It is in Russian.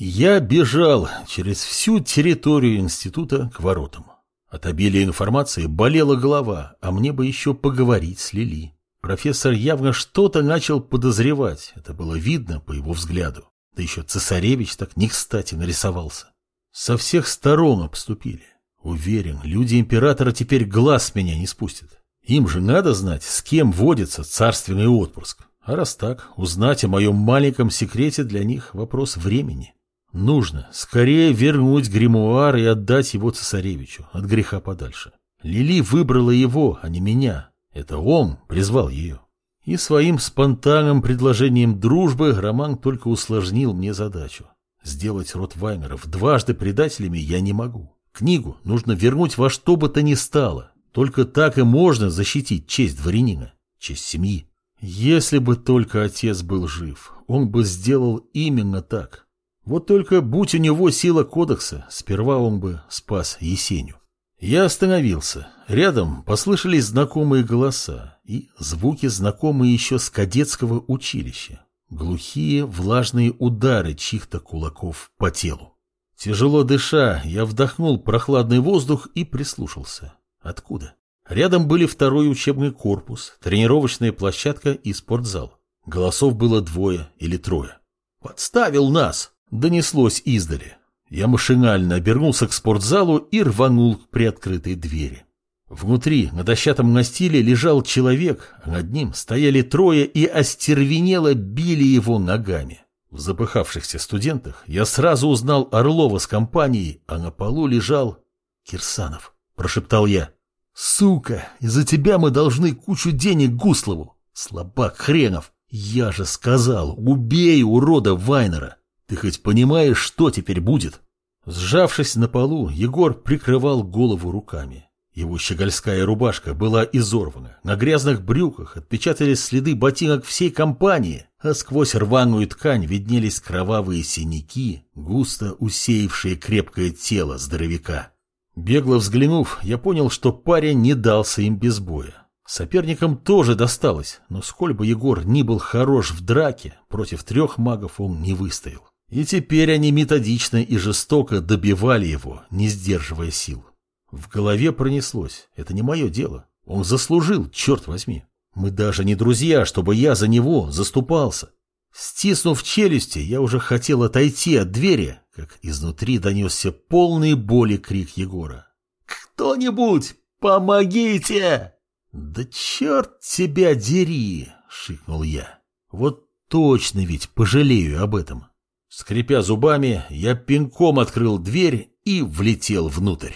Я бежал через всю территорию института к воротам. От обилия информации болела голова, а мне бы еще поговорить с Лили. Профессор явно что-то начал подозревать, это было видно по его взгляду. Да еще цесаревич так не кстати нарисовался. Со всех сторон обступили. Уверен, люди императора теперь глаз меня не спустят. Им же надо знать, с кем водится царственный отпрыск. А раз так, узнать о моем маленьком секрете для них вопрос времени. Нужно скорее вернуть гримуар и отдать его цесаревичу, от греха подальше. Лили выбрала его, а не меня. Это он призвал ее. И своим спонтанным предложением дружбы Роман только усложнил мне задачу. Сделать род Ваймеров дважды предателями я не могу. Книгу нужно вернуть во что бы то ни стало. Только так и можно защитить честь дворянина, честь семьи. Если бы только отец был жив, он бы сделал именно так. Вот только будь у него сила кодекса, сперва он бы спас Есеню. Я остановился. Рядом послышались знакомые голоса и звуки, знакомые еще с кадетского училища. Глухие, влажные удары чьих-то кулаков по телу. Тяжело дыша, я вдохнул прохладный воздух и прислушался. Откуда? Рядом были второй учебный корпус, тренировочная площадка и спортзал. Голосов было двое или трое. «Подставил нас!» Донеслось издали. Я машинально обернулся к спортзалу и рванул к приоткрытой двери. Внутри, на дощатом настиле, лежал человек, а над ним стояли трое и остервенело били его ногами. В запыхавшихся студентах я сразу узнал Орлова с компанией, а на полу лежал Кирсанов, прошептал я. «Сука, из-за тебя мы должны кучу денег Гуслову! Слабак хренов! Я же сказал, убей урода Вайнера!» Ты хоть понимаешь, что теперь будет? Сжавшись на полу, Егор прикрывал голову руками. Его щегольская рубашка была изорвана. На грязных брюках отпечатались следы ботинок всей компании, а сквозь рваную ткань виднелись кровавые синяки, густо усеявшие крепкое тело здоровяка. Бегло взглянув, я понял, что парень не дался им без боя. Соперникам тоже досталось, но сколь бы Егор ни был хорош в драке, против трех магов он не выстоял. И теперь они методично и жестоко добивали его, не сдерживая сил. В голове пронеслось. Это не мое дело. Он заслужил, черт возьми. Мы даже не друзья, чтобы я за него заступался. Стиснув челюсти, я уже хотел отойти от двери, как изнутри донесся полный боли крик Егора. «Кто-нибудь, помогите!» «Да черт тебя дери!» — шикнул я. «Вот точно ведь пожалею об этом». Скрипя зубами, я пинком открыл дверь и влетел внутрь.